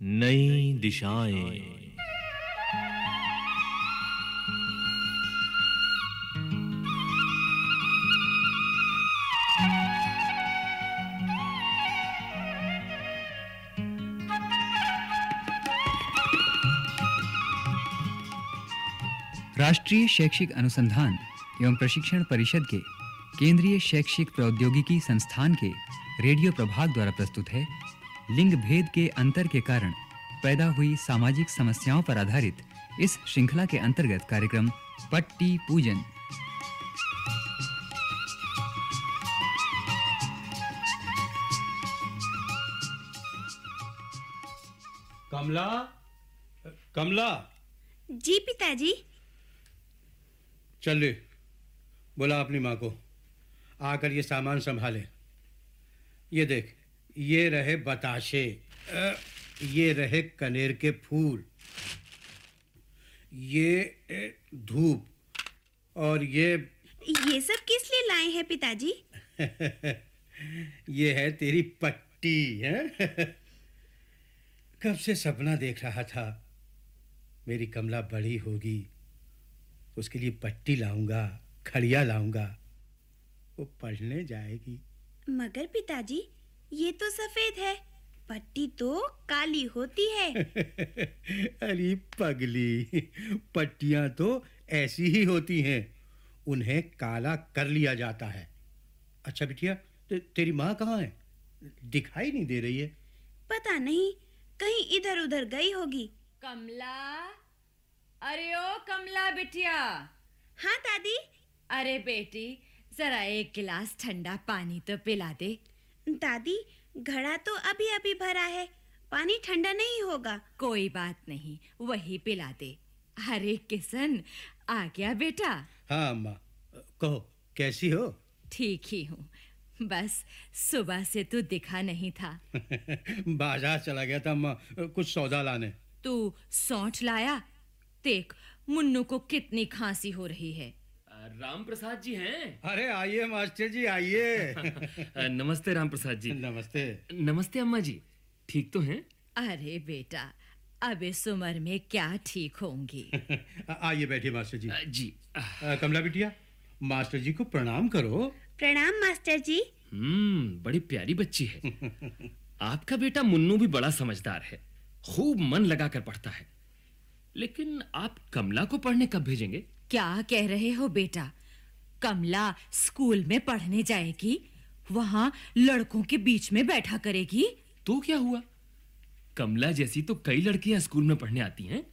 नई दिशाएँ। राष्ट्रीय शैक्षिक अनुसंधान एवं प्रशिक्षण परिषद के केंद्रीय शैक्षिक प्रौद्योगिकी संस्थान के रेडियो प्रभाग द्वारा प्रस्तुत है। लिंग भेद के अंतर के कारण पैदा हुई सामाजिक समस्याओं पर आधारित इस श्रृंखला के अंतर्गत कार्यक्रम पट्टी पूजन। कमला? कमला? जी पिताजी। चल रे बोला अपनी माँ को आकर ये सामान संभाले। ये देख ये रहे बताशे ये रहे कनेर के फूल ये धूप और ये ये सब किस लिए लाए हैं पिताजी? ये है तेरी पट्टी है? कब से सपना देख रहा था मेरी कमला बड़ी होगी उसके लिए पट्टी लाऊँगा खड़िया लाऊँगा वो पढ़ने जाएगी। मगर पिताजी ये तो सफ़ेद है। पट्टी तो काली होती है। अरे पगली पट्टियाँ तो ऐसी ही होती हैं उन्हें काला कर लिया जाता है। अच्छा बिटिया ते, तेरी माँ कहाँ है? दिखाई नहीं दे रही है। पता नहीं कहीं इधर उधर गई होगी। कमला? अरे ओ कमला बिटिया। हाँ दादी। अरे बेटी जरा एक गिलास ठंडा पानी तो पिला दे। दादी घड़ा तो अभी अभी भरा है। पानी ठंडा नहीं होगा। कोई बात नहीं वही पिला दे। अरे किशन आ गया बेटा। हाँ अम्मा कहो कैसी हो? ठीक ही हूँ। बस सुबह से तू दिखा नहीं था। बाज़ार चला गया था अम्मा कुछ सौदा लाने। तू सौंठ लाया? देख मुन्नू को कितनी खांसी हो रही है। राम प्रसाद जी हैं? अरे आइए मास्टर जी आइए। नमस्ते राम प्रसाद जी। नमस्ते। नमस्ते अम्मा जी। ठीक तो हैं? अरे बेटा अब इस उम्र में क्या ठीक होंगी? आइए बैठिए मास्टर जी। जी। कमला बिटिया मास्टर जी को प्रणाम करो। प्रणाम मास्टर जी। हम्म बड़ी प्यारी बच्ची है। आपका बेटा मुन्नू भी बड़ा समझदार है। खूब मन लगाकर पढ़ता है। लेकिन आप कमला को पढ़ने कब भेजेंगे? क्या कह रहे हो बेटा? कमला स्कूल में पढ़ने जाएगी वहाँ लड़कों के बीच में बैठा करेगी। तो क्या हुआ? कमला जैसी तो कई लड़कियाँ स्कूल में पढ़ने आती हैं।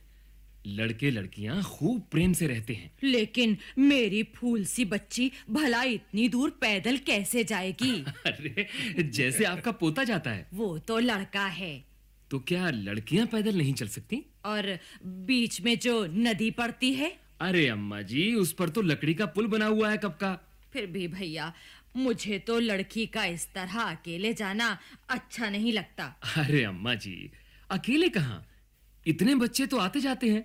लड़के लड़कियाँ खूब प्रेम से रहते हैं। लेकिन मेरी फूल सी बच्ची भला इतनी दूर पैदल कैसे जाएगी? अरे जैसे आपका पोता जाता है। वो तो लड़का है। तो क्या लड़कियाँ पैदल नहीं चल सकती? और बीच में जो नदी पड़ती है अरे अम्मा जी उस पर तो लकड़ी का पुल बना हुआ है कब का। फिर भी भैया मुझे तो लड़की का इस तरह अकेले जाना अच्छा नहीं लगता। अरे अम्मा जी अकेले कहाँ? इतने बच्चे तो आते जाते हैं।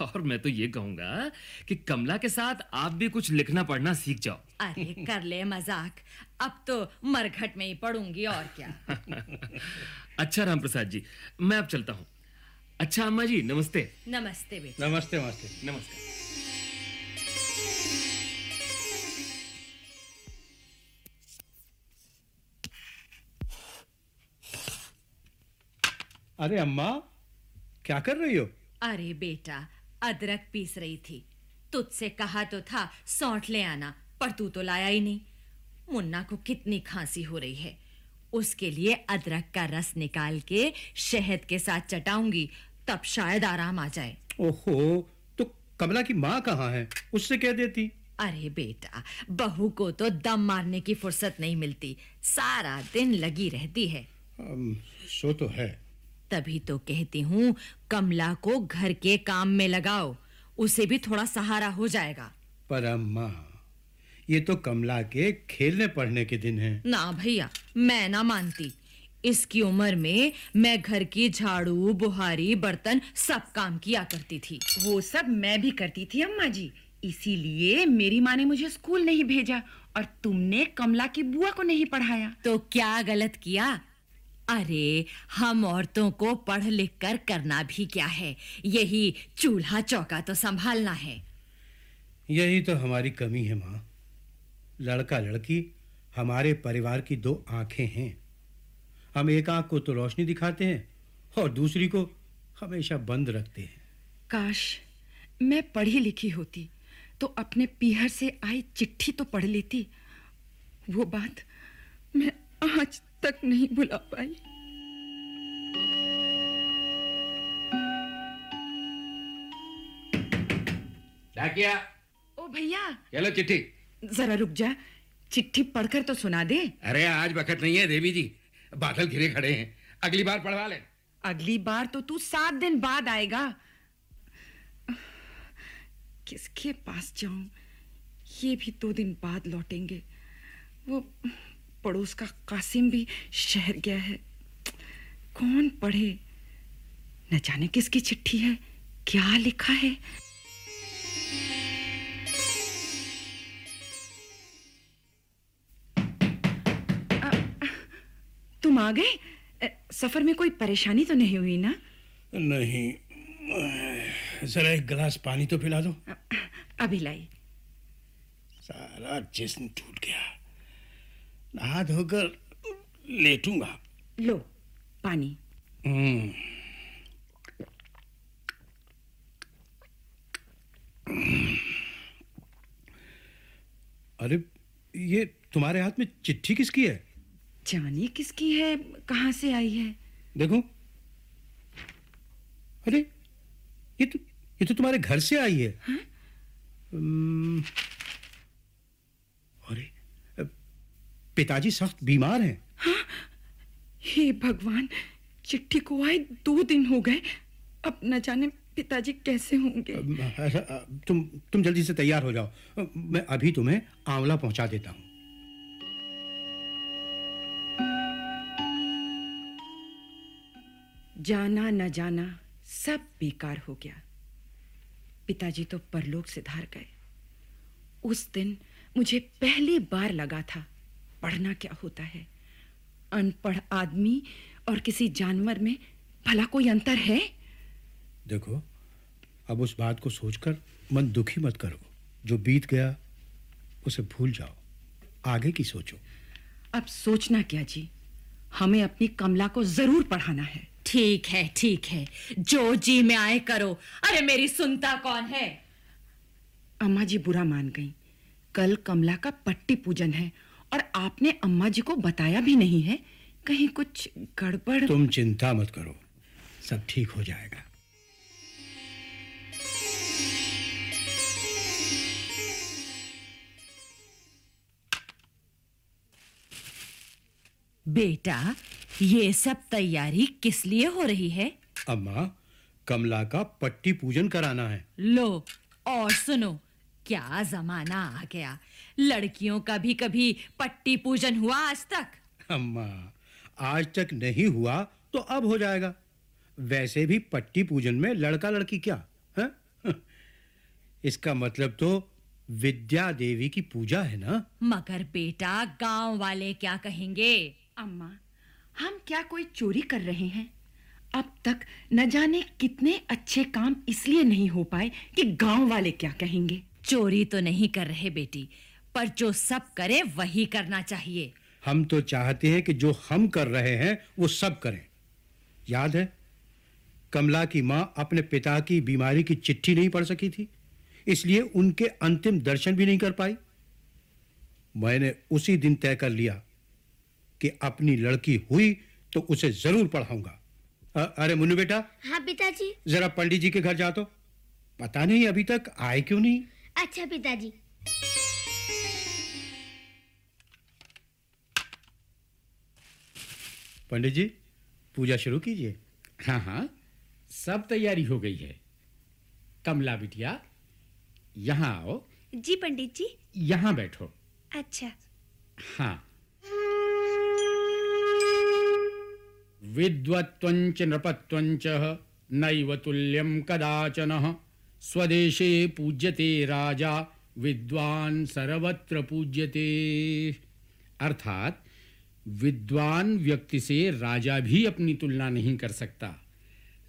और मैं तो ये कहूँगा कि कमला के साथ आप भी कुछ लिखना पढ़ना सीख जाओ। अरे कर ले मज़ाक अब तो मरघट में ही पढ़ूँगी और क्या। अच्छा राम प्रसाद जी मैं अब चलता हूँ। अच्छा अम्मा जी नमस्ते। नमस्ते बेटा। नमस्ते मास्टर नमस्कार। अरे अम्मा क्या कर रही हो? अरे बेटा अदरक पीस रही थी। तुझसे कहा तो था सौंठ ले आना पर तू तो लाया ही नहीं। मुन्ना को कितनी खांसी हो रही है। उसके लिए अदरक का रस निकाल के शहद के साथ चटाऊँगी तब शायद आराम आ जाए। ओहो तो कमला की माँ कहाँ है? उससे कह देती। अरे बेटा बहू को तो दम मारने की फुर्सत नहीं मिलती। सारा दिन लगी रहती है। अम, सो तो है। तभी तो कहती हूँ कमला को घर के काम में लगाओ उसे भी थोड़ा सहारा हो जाएगा। पर अम्मा ये तो कमला के खेलने पढ़ने के दिन हैं। ना भैया मैं ना मानती। इसकी उम्र में मैं घर की झाड़ू बुहारी बर्तन सब काम किया करती थी। वो सब मैं भी करती थी अम्मा जी। इसीलिए मेरी माँ ने मुझे स्कूल नहीं भेजा और तुमने कमला की बुआ को नहीं पढ़ाया। तो क्या गलत किया? अरे हम औरतों को पढ़ लिख कर करना भी क्या है? यही चूल्हा चौका तो संभालना है। यही तो हमारी कमी है माँ। लड़का लड़की हमारे परिवार की दो आँखें हैं। हम एक आँख को तो रोशनी दिखाते हैं और दूसरी को हमेशा बंद रखते हैं। काश मैं पढ़ी लिखी होती तो अपने पीहर से आई चिट्ठी तो पढ़ लेती। वो बात मैं आज तक नहीं भुला पाई। डाकिया ओ भैया। चलो चिट्ठी। जरा रुक जा। चिट्ठी पढ़कर तो सुना दे। अरे आज वक्त नहीं है देवी जी। बादल घिरे खड़े हैं। अगली बार पढ़वा ले। अगली बार तो तू सात दिन बाद आएगा। किसके पास जाऊँ? ये भी दो दिन बाद लौटेंगे। वो पड़ोस का कासिम भी शहर गया है। कौन पढ़े? न जाने किसकी चिट्ठी है क्या लिखा है? तुम आ गए? सफ़र में कोई परेशानी तो नहीं हुई ना? नहीं। जरा एक गिलास पानी तो पिला दो। अभी लाई। सारा जिस्म टूट गया। नहा धोकर लेटूँगा। लो पानी। हम्म। अरे ये तुम्हारे हाथ में चिट्ठी किसकी है? जानी किसकी है कहाँ से आई है? देखो। अरे ये तो ये तो तुम्हारे घर से आई है? हम्म, अरे पिताजी सख्त बीमार हैं। हे? भगवान चिट्ठी को आए दो दिन हो गए। अब न जाने पिताजी कैसे होंगे। तुम तुम जल्दी से तैयार हो जाओ। मैं अभी तुम्हें आंवला पहुँचा देता हूँ। जाना न जाना सब बेकार हो गया। पिताजी तो परलोक से धार गए। उस दिन मुझे पहली बार लगा था पढ़ना क्या होता है? अनपढ़ आदमी और किसी जानवर में भला कोई अंतर है? देखो अब उस बात को सोचकर मन दुखी मत करो। जो बीत गया उसे भूल जाओ। आगे की सोचो। अब सोचना क्या जी? हमें अपनी कमला को ज़रूर पढ़ाना है। ठीक है ठीक है। जो जी में आए करो। अरे मेरी सुनता कौन है? अम्मा जी बुरा मान गई। कल कमला का पट्टी पूजन है और आपने अम्मा जी को बताया भी नहीं है? कहीं कुछ गड़बड़ तुम चिंता मत करो। सब ठीक हो जाएगा। बेटा ये सब तैयारी किस लिए हो रही है? अम्मा कमला का पट्टी पूजन कराना है। लो और सुनो क्या जमाना आ गया? लड़कियों का भी कभी पट्टी पूजन हुआ आज तक? अम्मा आज तक नहीं हुआ तो अब हो जाएगा। वैसे भी पट्टी पूजन में लड़का लड़की क्या है? इसका मतलब तो विद्या देवी की पूजा है ना? मगर बेटा गाँव वाले क्या कहेंगे? अम्मा हम क्या कोई चोरी कर रहे हैं? अब तक न जाने कितने अच्छे काम इसलिए नहीं हो पाए कि गाँव वाले क्या कहेंगे। चोरी तो नहीं कर रहे बेटी पर जो सब करे वही करना चाहिए। हम तो चाहते हैं कि जो हम कर रहे हैं वो सब करें। याद है कमला की माँ अपने पिता की बीमारी की चिट्ठी नहीं पढ़ सकी थी इसलिए उनके अंतिम दर्शन भी नहीं कर पाई। मैंने उसी दिन तय कर लिया कि अपनी लड़की हुई तो उसे ज़रूर पढ़ाऊँगा। अ- अरे मुन्नू बेटा। हाँ पिताजी। जरा पंडित जी के घर जा तो। पता नहीं अभी तक आए क्यों नहीं? अच्छा पिताजी। पंडित जी पूजा शुरू कीजिए। हाँ हाँ सब तैयारी हो गई है। कमला बिटिया यहाँ आओ। जी पंडित जी। यहाँ बैठो। अच्छा। हाँ। विद्वत्वञ्च नृपत्वञ्च नैव तुल्यं कदाचन। स्वदेशे पूज्यते राजा विद्वान सर्वत्र पूज्यते। अर्थात विद्वान व्यक्ति से राजा भी अपनी तुलना नहीं कर सकता।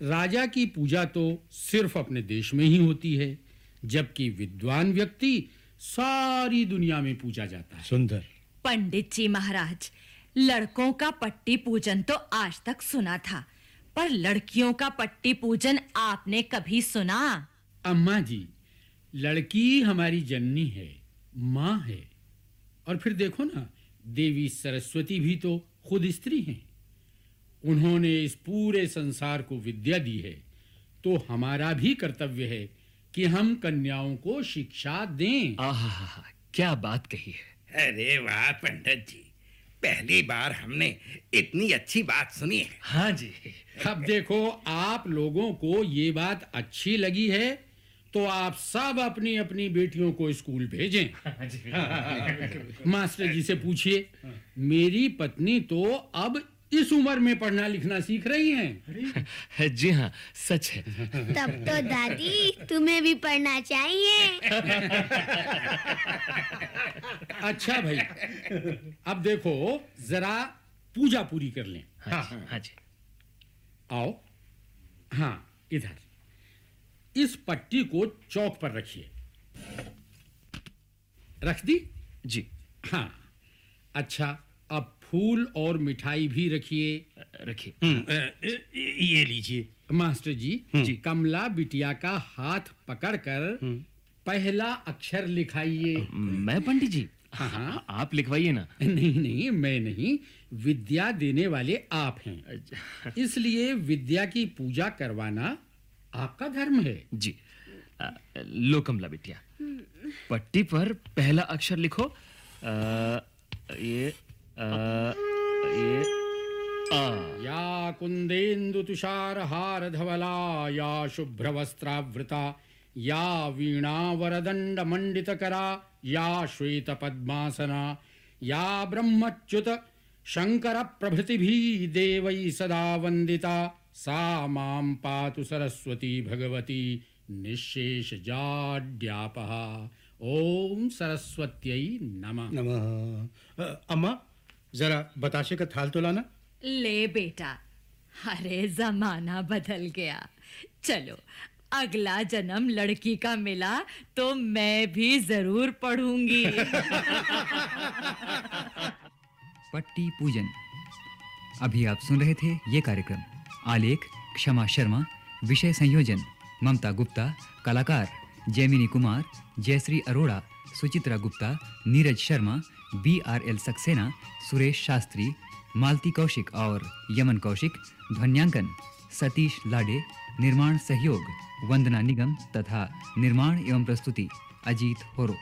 राजा की पूजा तो सिर्फ़ अपने देश में ही होती है जबकि विद्वान व्यक्ति सारी दुनिया में पूजा जाता है। सुंदर। पंडित जी महाराज लड़कों का पट्टी पूजन तो आज तक सुना था पर लड़कियों का पट्टी पूजन आपने कभी सुना? अम्मा जी लड़की हमारी जननी है माँ है। और फिर देखो ना देवी सरस्वती भी तो खुद स्त्री हैं। उन्होंने इस पूरे संसार को विद्या दी है तो हमारा भी कर्तव्य है कि हम कन्याओं को शिक्षा दें। आहा क्या बात कही है। अरे वाह पंडित जी। पहली बार हमने इतनी अच्छी बात सुनी है। हाँ जी। अब देखो आप लोगों को ये बात अच्छी लगी है तो आप सब अपनी अपनी बेटियों को स्कूल भेजें। मास्टर जी से पूछिए मेरी पत्नी तो अब इस उम्र में पढ़ना लिखना सीख रही हैं। जी हाँ सच है। तब तो दादी तुम्हें भी पढ़ना चाहिए। अच्छा भाई अब देखो जरा पूजा पूरी कर लें। हाँ हाँ जी। आओ। हाँ इधर। इस पट्टी को चौक पर रखिए। रख दी जी। हाँ। अच्छा अब फूल और मिठाई भी रखिए। रखिए। हम्म, ये लीजिए। मास्टर जी जी कमला बिटिया का हाथ पकड़कर पहला अक्षर लिखाइए। मैं पंडित जी? हाँ, हाँ। आप लिखवाइए ना। नहीं नहीं मैं नहीं। विद्या देने वाले आप हैं। इसलिए विद्या की पूजा करवाना आपका धर्म है। जी। अ, लो कमला बिटिया पट्टी पर पहला अक्षर लिखो। अ, ये अ, ये आ। या कुंदेन्दु तुषार हार धवला या शुभ्र वस्त्रावृता या वीणा वरदंड मंडित करा या श्वेत पद्मासना या ब्रह्मच्युत शंकर प्रभृति भी देवै सदा वंदिता सा माँ पातु सरस्वती भगवती निशेष जाड्यापः ओम सरस्वत्यै नमः। नमः। अम्मा जरा बताशे का थाल तो लाना। ले बेटा अरे जमाना बदल गया। चलो अगला जन्म लड़की का मिला तो मैं भी ज़रूर पढ़ूँगी। पट्टी पूजन अभी आप सुन रहे थे ये कार्यक्रम। आलेख, क्षमा शर्मा, विषय संयोजन, ममता गुप्ता, कलाकार, Jaimini Kumar, Jayashree Arora, Suchitra Gupta, Neeraj Sharma, B R L Saxena, Suresh Shastri, Malti Kaushik और यमन कौशिक, ध्वन्यांकन, सतीश लाडे, निर्माण सहयोग, वंदना निगम तथा निर्माण एवं प्रस्तुति, अजीत होरो।